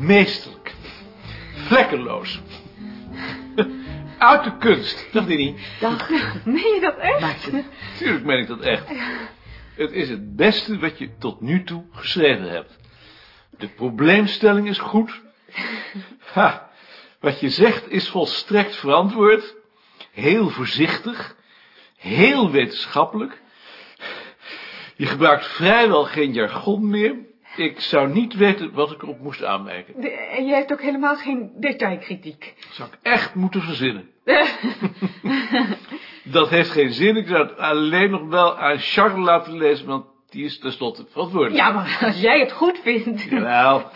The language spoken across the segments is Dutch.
Meesterlijk. Vlekkeloos. Uit de kunst. Dag Dini. Dag. Meen je dat echt? Tuurlijk meen ik dat echt. Het is het beste wat je tot nu toe geschreven hebt. De probleemstelling is goed. Ha, wat je zegt is volstrekt verantwoord. Heel voorzichtig. Heel wetenschappelijk. Je gebruikt vrijwel geen jargon meer. Ik zou niet weten wat ik erop moest aanmerken. De- en je hebt ook helemaal geen detailkritiek. Dat zou ik echt moeten verzinnen. Dat heeft geen zin. Ik zou het alleen nog wel aan Charles laten lezen, want die is tenslotte verantwoordelijk. Ja, maar als jij het goed vindt. Jawel,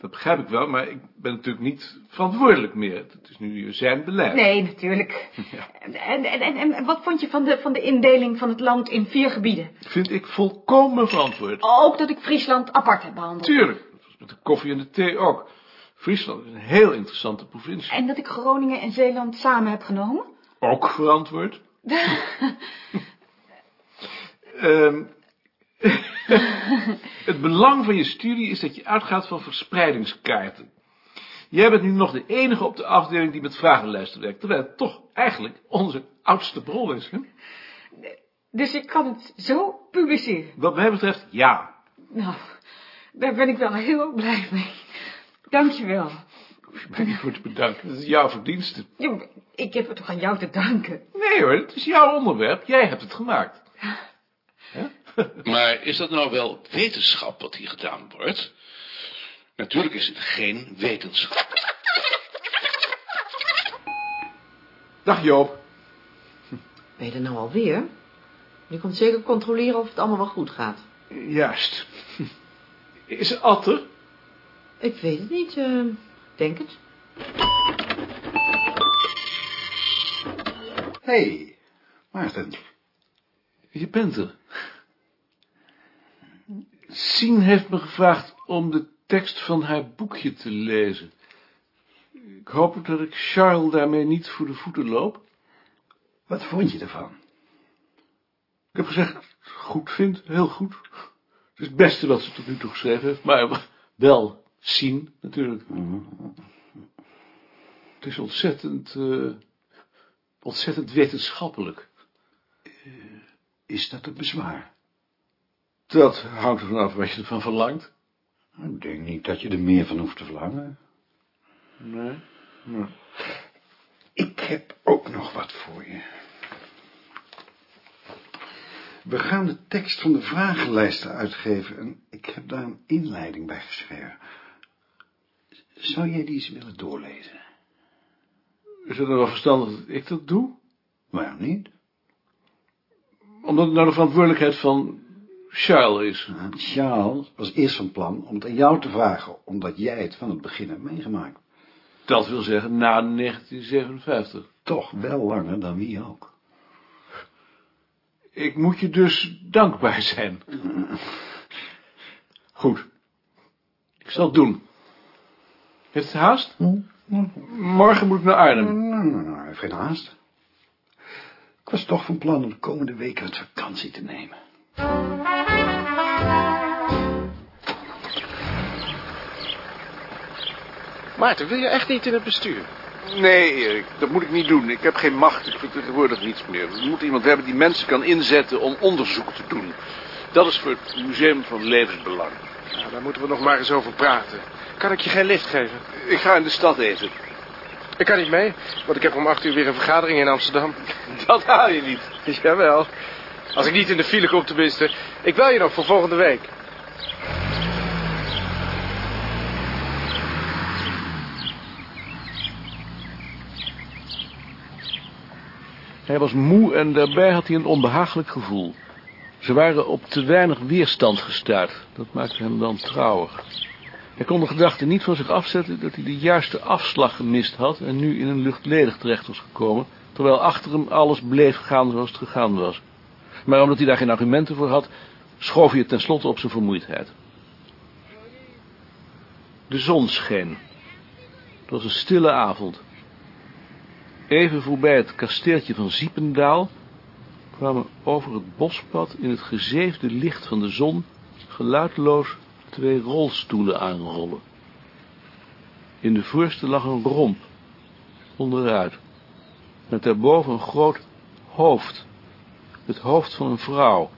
dat begrijp ik wel, maar ik ben natuurlijk niet verantwoordelijk meer. Het is nu zijn beleid. Nee, natuurlijk. En, en, en, en wat vond je van de, van de indeling van het land in vier gebieden? Vind ik volkomen verantwoord. Ook dat ik Friesland apart heb behandeld. Tuurlijk, met de koffie en de thee ook. Friesland is een heel interessante provincie. En dat ik Groningen en Zeeland samen heb genomen? Ook verantwoord. Ehm, het belang van je studie is dat je uitgaat van verspreidingskaarten. Jij bent nu nog de enige op de afdeling die met vragenlijsten werkt, terwijl het toch eigenlijk onze oudste bron is. Hè? Dus ik kan het zo publiceren. Wat mij betreft, ja. Nou, daar ben ik wel heel blij mee. Dankjewel. Hoef je mij niet voor te bedanken, dat is jouw verdienste. Ja, ik heb het toch aan jou te danken. Nee hoor, het is jouw onderwerp, jij hebt het gemaakt. Maar is dat nou wel wetenschap wat hier gedaan wordt? Natuurlijk is het geen wetenschap. Dag Joop. ben je er nou alweer? Je komt zeker controleren of het allemaal wel goed gaat. Juist. Is er Atte? Ik weet het niet, eh, denk het. Hey, Maarten. Je bent er. Sien heeft me gevraagd om de tekst van haar boekje te lezen. Ik hoop dat ik Charles daarmee niet voor de voeten loop. Wat vond je ervan? Ik heb gezegd dat ik het goed vind, heel goed. Het is het beste wat ze tot nu toe geschreven heeft, maar wel Sien natuurlijk. Het is ontzettend, eh, ontzettend wetenschappelijk. Is dat een bezwaar? Dat hangt ervan af wat je ervan verlangt. Ik denk niet dat je er meer van hoeft te verlangen. Nee. nee. Ik heb ook nog wat voor je. We gaan de tekst van de vragenlijsten uitgeven en ik heb daar een inleiding bij geschreven. Zou jij die eens willen doorlezen? Is het nou wel verstandig dat ik dat doe? Waarom niet? Omdat het nou de verantwoordelijkheid van Charles is. Charles was eerst van plan om het aan jou te vragen, omdat jij het van het begin hebt meegemaakt. Dat wil zeggen na 1957. Toch wel langer dan wie ook. Ik moet je dus dankbaar zijn. Goed. Ik zal het doen. Heeft het haast? Morgen moet ik naar Arnhem. Nou, nou, nou, heeft geen haast. Ik was toch van plan om de komende weken wat vakantie te nemen. Maarten, wil je echt niet in het bestuur? Nee, Erik, dat moet ik niet doen. Ik heb geen macht. Ik vertegenwoordig niets meer. We moeten iemand hebben die mensen kan inzetten om onderzoek te doen. Dat is voor het Museum van Levensbelang. Nou, daar moeten we nog maar eens over praten. Kan ik je geen lift geven? Ik ga in de stad eten. Ik kan niet mee, want ik heb om acht uur weer een vergadering in Amsterdam. Dat haal je niet. Jawel. Als ik niet in de file kom tenminste. Ik bel je nog voor volgende week. Hij was moe en daarbij had hij een onbehagelijk gevoel. Ze waren op te weinig weerstand gestuurd. Dat maakte hem dan trouwig. Hij kon de gedachte niet van zich afzetten dat hij de juiste afslag gemist had en nu in een luchtledig terecht was gekomen, terwijl achter hem alles bleef gaan zoals het gegaan was. Maar omdat hij daar geen argumenten voor had, schoof hij het tenslotte op zijn vermoeidheid. De zon scheen. Het was een stille avond. Even voorbij het kasteeltje van Ziependaal kwamen over het bospad in het gezeefde licht van de zon geluidloos twee rolstoelen aanrollen. In de voorste lag een romp, onderuit, met daarboven een groot hoofd, het hoofd van een vrouw.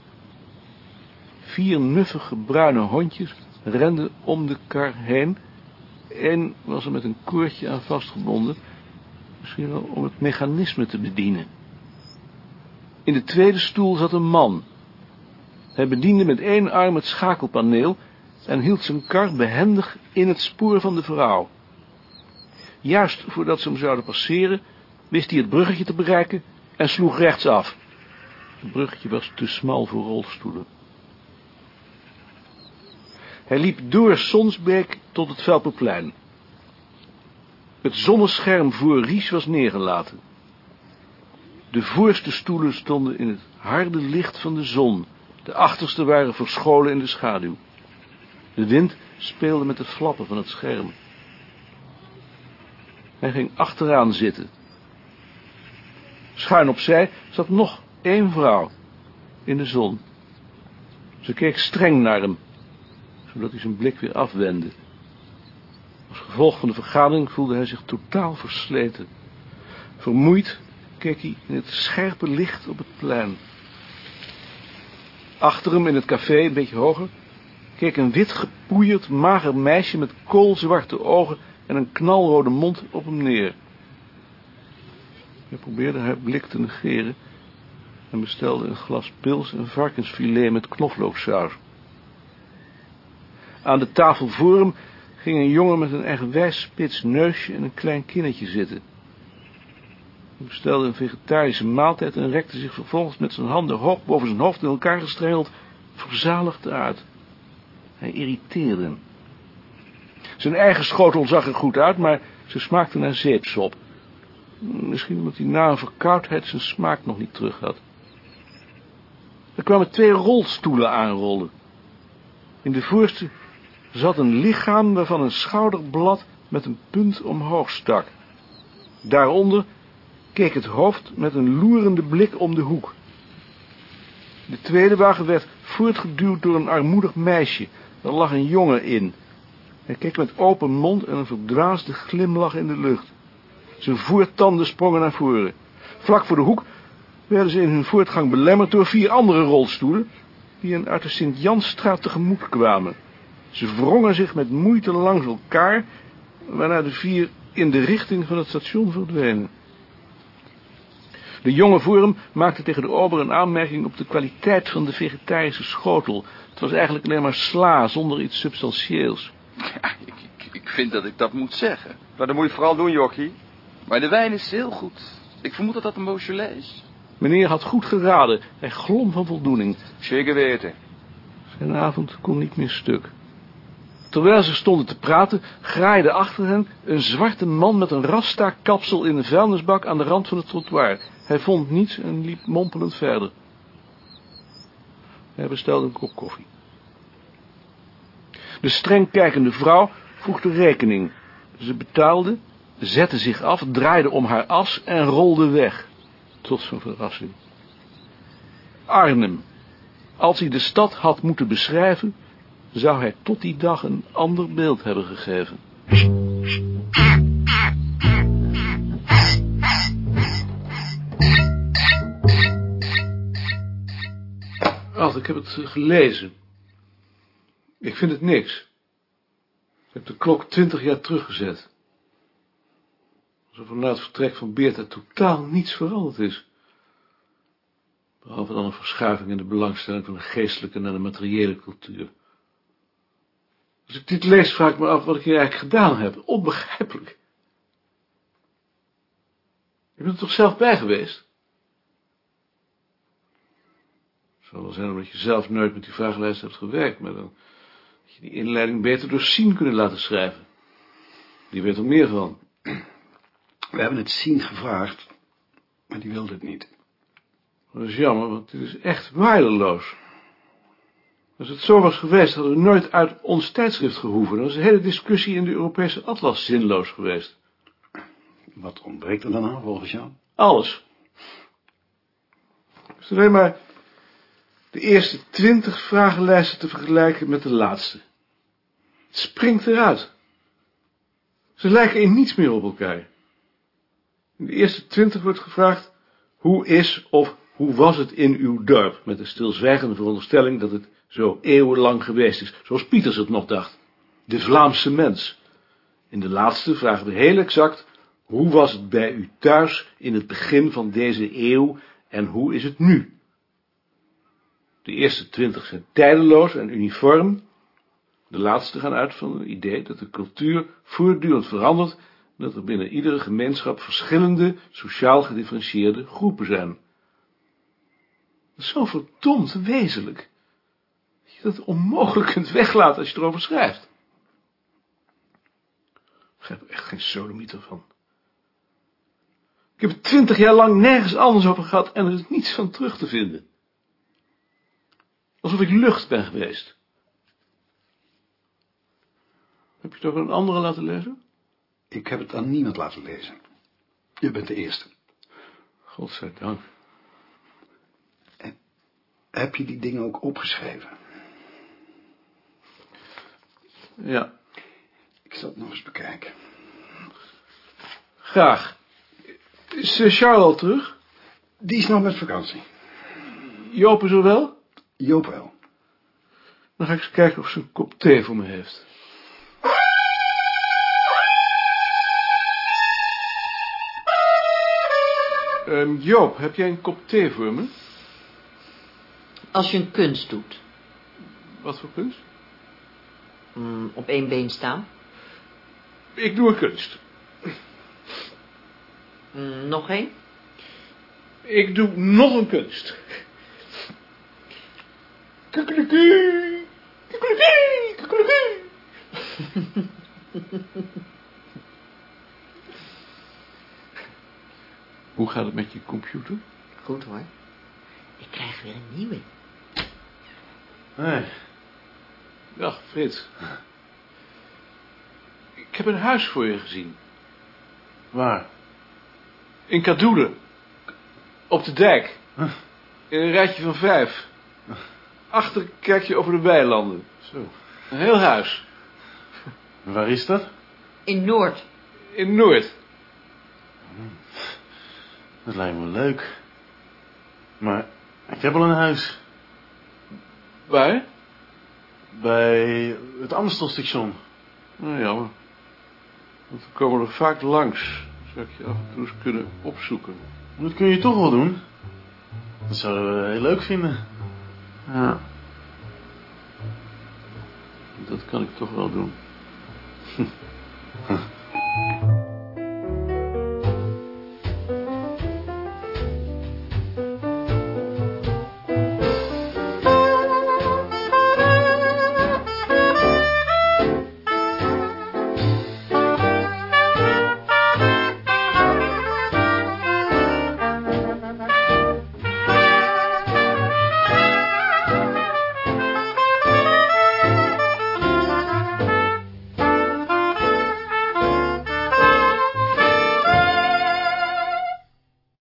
Vier nuffige bruine hondjes renden om de kar heen. Eén was er met een koordje aan vastgebonden, misschien wel om het mechanisme te bedienen. In de tweede stoel zat een man. Hij bediende met één arm het schakelpaneel en hield zijn kar behendig in het spoor van de vrouw. Juist voordat ze hem zouden passeren, wist hij het bruggetje te bereiken en sloeg rechtsaf. Het bruggetje was te smal voor rolstoelen. Hij liep door Sonsbeek tot het Velperplein. Het zonnescherm voor Ries was neergelaten. De voorste stoelen stonden in het harde licht van de zon. De achterste waren verscholen in de schaduw. De wind speelde met de flappen van het scherm. Hij ging achteraan zitten. Schuin opzij zat nog één vrouw in de zon. Ze keek streng naar hem, zodat hij zijn blik weer afwendde. Als gevolg van de vergadering voelde hij zich totaal versleten. Vermoeid keek hij in het scherpe licht op het plein. Achter hem in het café, een beetje hoger, keek een wit gepoeierd, mager meisje met koolzwarte ogen en een knalrode mond op hem neer. Hij probeerde haar blik te negeren en bestelde een glas pils en varkensfilet met knoflooksaus. Aan de tafel voor hem ging een jongen met een eigenwijs spits neusje en een klein kinnetje zitten. Hij bestelde een vegetarische maaltijd en rekte zich vervolgens met zijn handen hoog boven zijn hoofd in elkaar gestrengeld verzaligd uit. Hij irriteerde hem. Zijn eigen schotel zag er goed uit, maar ze smaakte naar zeepsop. Misschien omdat hij na een verkoudheid zijn smaak nog niet terug had. Er kwamen twee rolstoelen aanrollen. In de voorste zat een lichaam waarvan een schouderblad met een punt omhoog stak. Daaronder keek het hoofd met een loerende blik om de hoek. De tweede wagen werd voortgeduwd door een armoedig meisje. Er lag een jongen in. Hij keek met open mond en een verdwaasde glimlach in de lucht. Zijn voortanden sprongen naar voren. Vlak voor de hoek werden ze in hun voortgang belemmerd door vier andere rolstoelen, die hen uit de Sint-Jansstraat tegemoet kwamen. Ze wrongen zich met moeite langs elkaar, waarna de vier in de richting van het station verdwenen. De jonge voor hem maakte tegen de ober een aanmerking op de kwaliteit van de vegetarische schotel. Het was eigenlijk alleen maar sla, zonder iets substantieels. Ja, ik, ik, ik vind dat ik dat moet zeggen. Maar dat moet je vooral doen, Jochie. Maar de wijn is heel goed. Ik vermoed dat dat een Beaujolais is. Meneer had goed geraden. Hij glom van voldoening. Zeker weten. Zijn avond kon niet meer stuk. Terwijl ze stonden te praten, graaide achter hen een zwarte man met een rasta-kapsel in een vuilnisbak aan de rand van het trottoir. Hij vond niets en liep mompelend verder. Hij bestelde een kop koffie. De streng kijkende vrouw vroeg de rekening. Ze betaalde, zette zich af, draaide om haar as en rolde weg. Tot zijn verrassing. Arnhem. Als hij de stad had moeten beschrijven, zou hij tot die dag een ander beeld hebben gegeven. Ach, ik heb het gelezen. Ik vind het niks. Ik heb de klok twintig jaar teruggezet. Alsof er na het vertrek van Beerta totaal niets veranderd is. Behalve dan een verschuiving in de belangstelling van de geestelijke naar de materiële cultuur. Als ik dit lees, vraag ik me af wat ik hier eigenlijk gedaan heb. Onbegrijpelijk. Je bent er toch zelf bij geweest? Het zal wel zijn omdat je zelf nooit met die vragenlijst hebt gewerkt, maar dan had je die inleiding beter door Sien kunnen laten schrijven. Die weet er meer van. We hebben het Sien gevraagd, maar die wilde het niet. Dat is jammer, want dit is echt waardeloos. Als het zo was geweest, hadden we nooit uit ons tijdschrift gehoeven. Dan was de hele discussie in de Europese atlas zinloos geweest. Wat ontbreekt er dan aan, volgens jou? Alles. Het is alleen maar de eerste twintig vragenlijsten te vergelijken met de laatste. Het springt eruit. Ze lijken in niets meer op elkaar. In de eerste twintig wordt gevraagd, hoe is of hoe was het in uw dorp? Met de stilzwijgende veronderstelling dat het zo eeuwenlang geweest is, zoals Pieters het nog dacht. De Vlaamse mens. In de laatste vragen we heel exact, hoe was het bij u thuis in het begin van deze eeuw en hoe is het nu? De eerste twintig zijn tijdeloos en uniform. De laatste gaan uit van het idee dat de cultuur voortdurend verandert en dat er binnen iedere gemeenschap verschillende, sociaal gedifferentieerde groepen zijn. Zo verdomd wezenlijk, dat je dat onmogelijk kunt weglaten als je erover schrijft. Ik begrijp er echt geen sodemieter van. Ik heb het twintig jaar lang nergens anders over gehad en er is niets van terug te vinden. Alsof ik lucht ben geweest. Heb je het ook aan een andere laten lezen? Ik heb het aan niemand laten lezen. Je bent de eerste. Godzijdank. Heb je die dingen ook opgeschreven? Ja, Ik zal het nog eens bekijken. graag. Is eh, Charles al terug? Die is nog met vakantie. Joop is er wel? Joop wel. Dan ga ik eens kijken of ze een kop thee voor me heeft. Ehm, Joop, heb jij een kop thee voor me? Als je een kunst doet, Wat voor kunst? mm, op één been staan, Ik doe een kunst. Mm, nog één, Ik doe nog een kunst. Kukelekee, kukelekee. Hoe gaat het met je computer? goed hoor. Ik krijg weer een nieuwe. Nee. Dag, Frits. Ik heb een huis voor je gezien. Waar? In Kadoelen. Op de dijk. In een rijtje van vijf. Achter kijk je over de weilanden. Zo. Een heel huis. Waar is dat? In Noord. In Noord. Dat lijkt me leuk. Maar ik heb al een huis. Waar? Bij het Amstelstation. Nou, jammer. Want we komen er vaak langs. Zou ik je af en toe eens kunnen opzoeken. Dat kun je toch wel doen. Dat zouden we heel leuk vinden. Ja. Dat kan ik toch wel doen.